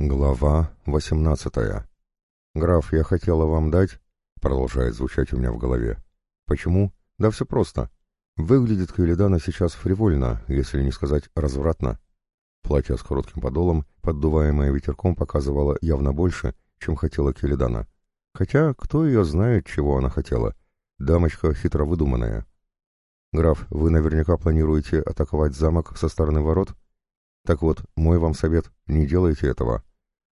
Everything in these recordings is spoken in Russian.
Глава 18. «Граф, я хотела вам дать...» — продолжает звучать у меня в голове. «Почему? Да все просто. Выглядит Кюлидана сейчас фривольно, если не сказать развратно. Платье с коротким подолом, поддуваемое ветерком, показывало явно больше, чем хотела Кюлидана. Хотя, кто ее знает, чего она хотела. Дамочка хитро выдуманная. «Граф, вы наверняка планируете атаковать замок со стороны ворот?» «Так вот, мой вам совет, не делайте этого».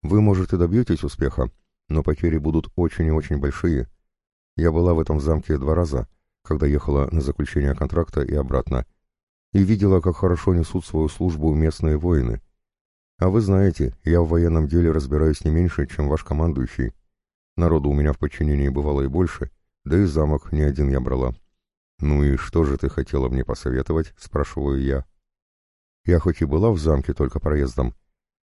Вы, может, и добьетесь успеха, но потери будут очень и очень большие. Я была в этом замке два раза, когда ехала на заключение контракта и обратно, и видела, как хорошо несут свою службу местные воины. А вы знаете, я в военном деле разбираюсь не меньше, чем ваш командующий. Народу у меня в подчинении бывало и больше, да и замок не один я брала. «Ну и что же ты хотела мне посоветовать?» — спрашиваю я. Я хоть и была в замке только проездом,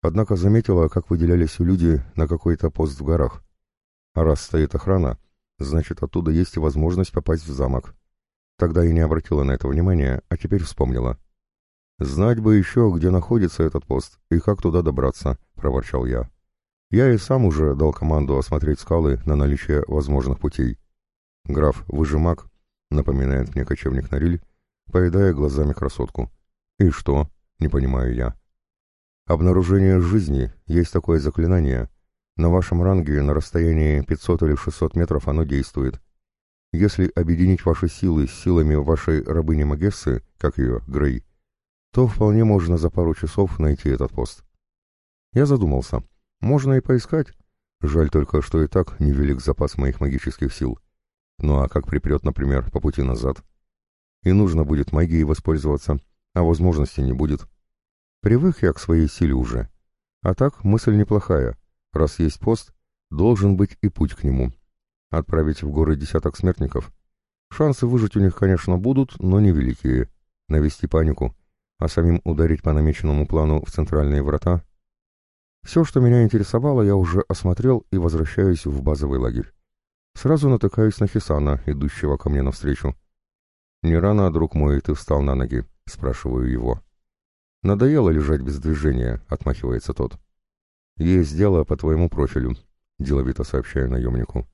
Однако заметила, как выделялись люди на какой-то пост в горах. А раз стоит охрана, значит, оттуда есть и возможность попасть в замок. Тогда я не обратила на это внимания, а теперь вспомнила. «Знать бы еще, где находится этот пост и как туда добраться», — проворчал я. Я и сам уже дал команду осмотреть скалы на наличие возможных путей. «Граф, вы же маг», — напоминает мне кочевник Нариль, поедая глазами красотку. «И что?» — не понимаю я. Обнаружение жизни есть такое заклинание. На вашем ранге на расстоянии 500 или 600 метров оно действует. Если объединить ваши силы с силами вашей рабыни Магессы, как ее, Грей, то вполне можно за пару часов найти этот пост. Я задумался. Можно и поискать. Жаль только, что и так невелик запас моих магических сил. Ну а как припрет, например, по пути назад? И нужно будет магией воспользоваться, а возможности не будет. Привык я к своей силе уже. А так мысль неплохая. Раз есть пост, должен быть и путь к нему. Отправить в горы десяток смертников. Шансы выжить у них, конечно, будут, но невеликие. Навести панику, а самим ударить по намеченному плану в центральные врата. Все, что меня интересовало, я уже осмотрел и возвращаюсь в базовый лагерь. Сразу натыкаюсь на Хисана, идущего ко мне навстречу. «Не рано, друг мой, ты встал на ноги?» — спрашиваю его. «Надоело лежать без движения», — отмахивается тот. «Есть дело по твоему профилю», — деловито сообщаю наемнику.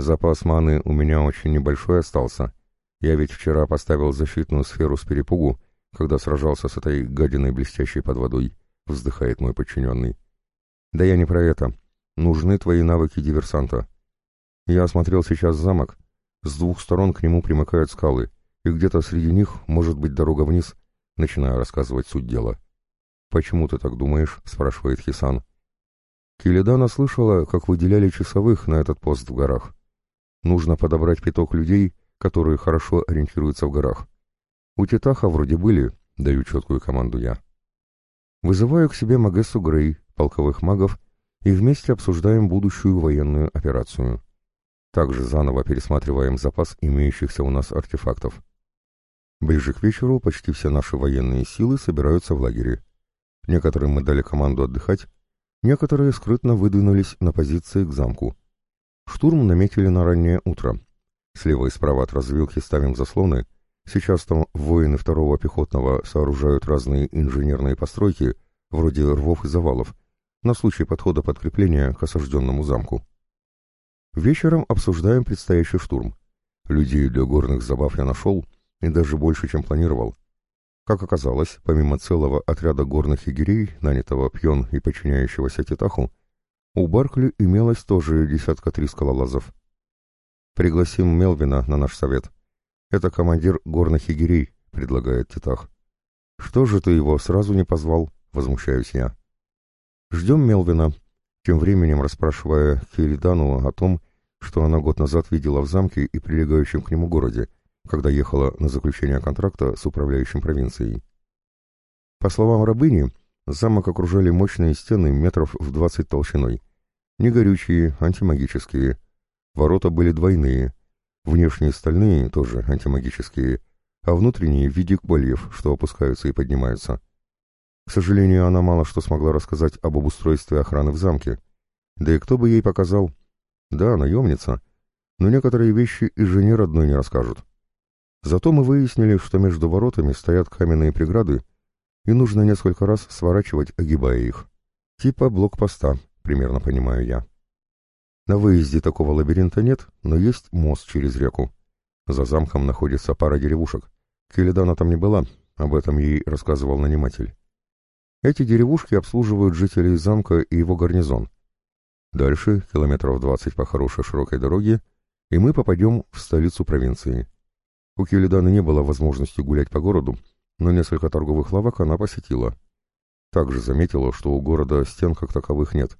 «Запас маны у меня очень небольшой остался. Я ведь вчера поставил защитную сферу с перепугу, когда сражался с этой гадиной, блестящей под водой», — вздыхает мой подчиненный. «Да я не про это. Нужны твои навыки диверсанта. Я осмотрел сейчас замок. С двух сторон к нему примыкают скалы, и где-то среди них может быть дорога вниз» Начинаю рассказывать суть дела. «Почему ты так думаешь?» — спрашивает Хисан. Килидана слышала, как выделяли часовых на этот пост в горах. Нужно подобрать пяток людей, которые хорошо ориентируются в горах. У Титаха вроде были, даю четкую команду я. Вызываю к себе Магессу Грей, полковых магов, и вместе обсуждаем будущую военную операцию. Также заново пересматриваем запас имеющихся у нас артефактов. Ближе к вечеру почти все наши военные силы собираются в лагере. Некоторым мы дали команду отдыхать, некоторые скрытно выдвинулись на позиции к замку. Штурм наметили на раннее утро. Слева и справа от развилки ставим заслоны. Сейчас там воины второго пехотного сооружают разные инженерные постройки, вроде рвов и завалов, на случай подхода подкрепления к осажденному замку. Вечером обсуждаем предстоящий штурм. Людей для горных забав я нашел, и даже больше, чем планировал. Как оказалось, помимо целого отряда горных егерей, нанятого Пьон и подчиняющегося Титаху, у Баркли имелось тоже десятка три скалолазов. «Пригласим Мелвина на наш совет. Это командир горных егерей», — предлагает Титах. «Что же ты его сразу не позвал?» — возмущаюсь я. «Ждем Мелвина», тем временем расспрашивая Феридану о том, что она год назад видела в замке и прилегающем к нему городе, когда ехала на заключение контракта с управляющим провинцией. По словам рабыни, замок окружали мощные стены метров в двадцать толщиной. Не горючие, антимагические. Ворота были двойные. Внешние стальные, тоже антимагические, а внутренние в виде кольев, что опускаются и поднимаются. К сожалению, она мало что смогла рассказать об обустройстве охраны в замке. Да и кто бы ей показал? Да, наемница, но некоторые вещи и жене родной не расскажут. Зато мы выяснили, что между воротами стоят каменные преграды, и нужно несколько раз сворачивать, огибая их. Типа блокпоста, примерно понимаю я. На выезде такого лабиринта нет, но есть мост через реку. За замком находится пара деревушек. Келедана там не была, об этом ей рассказывал наниматель. Эти деревушки обслуживают жителей замка и его гарнизон. Дальше, километров двадцать по хорошей широкой дороге, и мы попадем в столицу провинции. У Келеданы не было возможности гулять по городу, но несколько торговых лавок она посетила. Также заметила, что у города стен как таковых нет,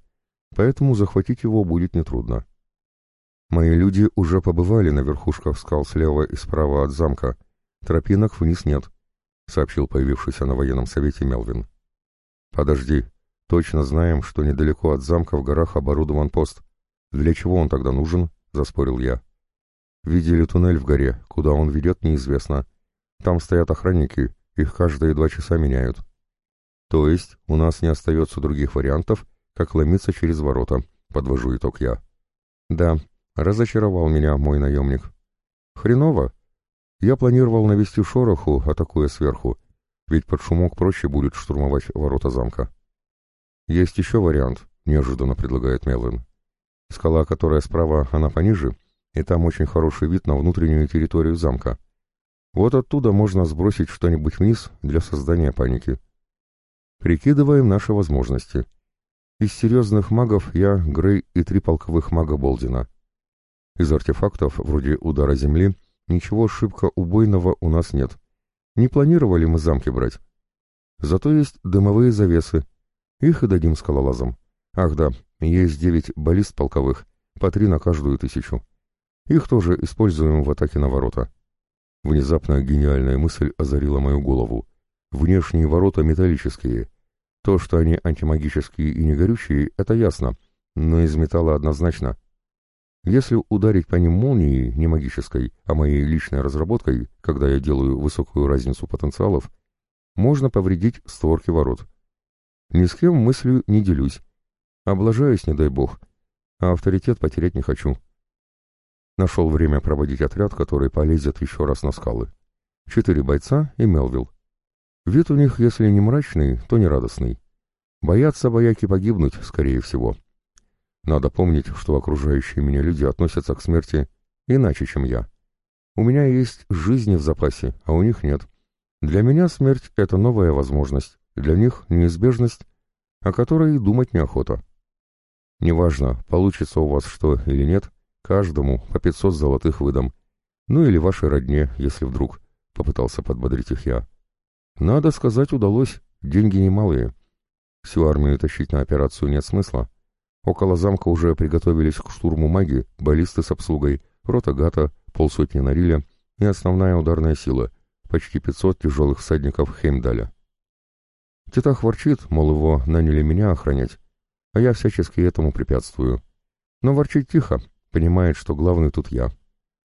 поэтому захватить его будет нетрудно. Мои люди уже побывали на верхушках скал слева и справа от замка, тропинок вниз нет, сообщил появившийся на военном совете Мелвин. Подожди, точно знаем, что недалеко от замка в горах оборудован пост. Для чего он тогда нужен? заспорил я. Видели туннель в горе, куда он ведет, неизвестно. Там стоят охранники, их каждые два часа меняют. То есть у нас не остается других вариантов, как ломиться через ворота, подвожу итог я. Да, разочаровал меня мой наемник. Хреново. Я планировал навести шороху, атакуя сверху, ведь под шумок проще будет штурмовать ворота замка. Есть еще вариант, неожиданно предлагает Мелвин. Скала, которая справа, она пониже, и там очень хороший вид на внутреннюю территорию замка. Вот оттуда можно сбросить что-нибудь вниз для создания паники. Прикидываем наши возможности. Из серьезных магов я, Грей и три полковых мага Болдина. Из артефактов, вроде удара земли, ничего шибко убойного у нас нет. Не планировали мы замки брать. Зато есть дымовые завесы. Их и дадим скалолазам. Ах да, есть девять баллист полковых, по три на каждую тысячу. Их тоже используем в атаке на ворота. Внезапно гениальная мысль озарила мою голову. Внешние ворота металлические. То, что они антимагические и негорючие, это ясно, но из металла однозначно. Если ударить по ним молнией, не магической, а моей личной разработкой, когда я делаю высокую разницу потенциалов, можно повредить створки ворот. Ни с кем мыслью не делюсь. Облажаюсь, не дай бог. А авторитет потерять не хочу. Нашел время проводить отряд, который полезет еще раз на скалы. Четыре бойца и Мелвилл. Вид у них, если не мрачный, то не радостный. Боятся бояки погибнуть, скорее всего. Надо помнить, что окружающие меня люди относятся к смерти иначе, чем я. У меня есть жизни в запасе, а у них нет. Для меня смерть — это новая возможность, для них — неизбежность, о которой думать неохота. Неважно, получится у вас что или нет, каждому по пятьсот золотых выдам. Ну или вашей родне, если вдруг, — попытался подбодрить их я. Надо сказать, удалось, деньги немалые. Всю армию тащить на операцию нет смысла. Около замка уже приготовились к штурму маги, баллисты с обслугой, рота гата, полсотни Нариля и основная ударная сила, почти 500 тяжелых всадников Хеймдаля. Титах ворчит, мол, его наняли меня охранять, а я всячески этому препятствую. Но ворчит тихо, понимает, что главный тут я.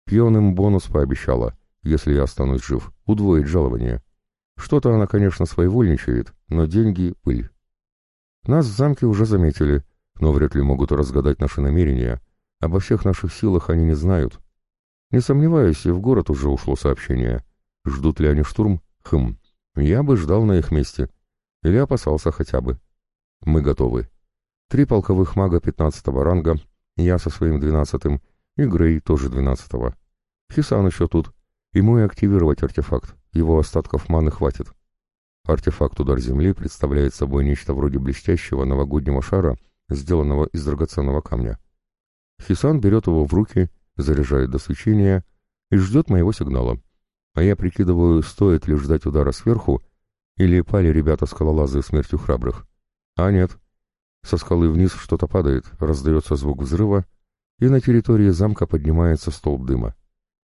Пьон им бонус пообещала, если я останусь жив, удвоить жалование. Что-то она, конечно, своевольничает, но деньги — пыль. Нас в замке уже заметили, но вряд ли могут разгадать наши намерения. Обо всех наших силах они не знают. Не сомневаюсь, и в город уже ушло сообщение. Ждут ли они штурм? Хм, я бы ждал на их месте. Или опасался хотя бы. Мы готовы. Три полковых мага пятнадцатого ранга, я со своим двенадцатым, и Грей тоже двенадцатого. Хисан еще тут. Ему и активировать артефакт, его остатков маны хватит. Артефакт «Удар Земли» представляет собой нечто вроде блестящего новогоднего шара, сделанного из драгоценного камня. Хисан берет его в руки, заряжает до свечения и ждет моего сигнала. А я прикидываю, стоит ли ждать удара сверху, или пали ребята-скалолазы смертью храбрых. А нет. Со скалы вниз что-то падает, раздается звук взрыва, и на территории замка поднимается столб дыма.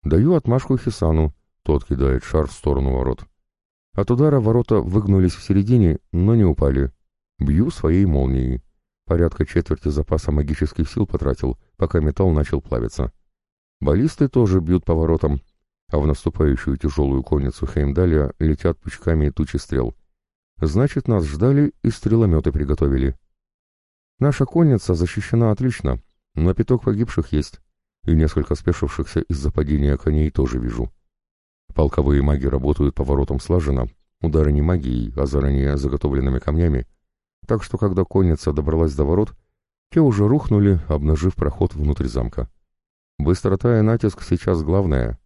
Даю отмашку Хисану, тот кидает шар в сторону ворот. От удара ворота выгнулись в середине, но не упали. Бью своей молнией. Порядка четверти запаса магических сил потратил, пока металл начал плавиться. Баллисты тоже бьют по воротам, а в наступающую тяжелую конницу Хеймдаля летят пучками тучи стрел. Значит, нас ждали и стрелометы приготовили. Наша конница защищена отлично, но пяток погибших есть, и несколько спешившихся из-за падения коней тоже вижу. Полковые маги работают по воротам слаженно, удары не магией, а заранее заготовленными камнями, так что когда конница добралась до ворот, те уже рухнули, обнажив проход внутрь замка. Быстрота и натиск сейчас главное.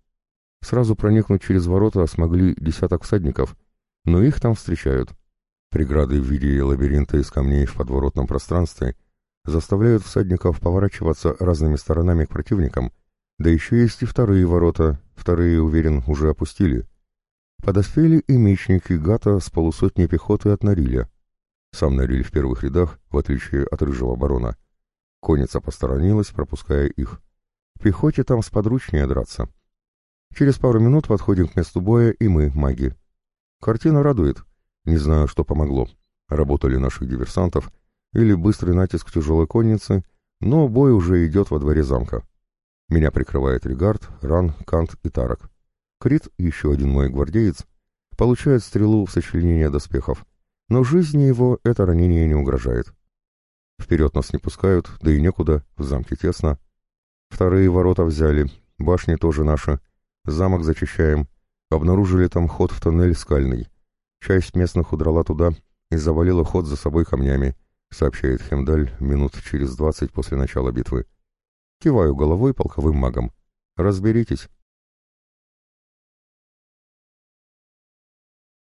Сразу проникнуть через ворота смогли десяток всадников, но их там встречают. Преграды в виде лабиринта из камней в подворотном пространстве заставляют всадников поворачиваться разными сторонами к противникам, да еще есть и вторые ворота, вторые, уверен, уже опустили. Подоспели и мечники Гата с полусотней пехоты от Нариля. Сам Нариль в первых рядах, в отличие от рыжего барона. Конница посторонилась, пропуская их. Пехоте там сподручнее драться. Через пару минут подходим к месту боя и мы, маги. Картина радует. Не знаю, что помогло. Работали наших диверсантов или быстрый натиск тяжелой конницы, но бой уже идет во дворе замка. Меня прикрывает Регард, Ран, Кант и Тарак. Крит, еще один мой гвардеец, получает стрелу в сочленение доспехов, но жизни его это ранение не угрожает. Вперед нас не пускают, да и некуда, в замке тесно. Вторые ворота взяли, башни тоже наши, замок зачищаем, обнаружили там ход в тоннель скальный. Часть местных удрала туда и завалила ход за собой камнями, сообщает Хемдаль минут через двадцать после начала битвы. Киваю головой полковым магом. Разберитесь.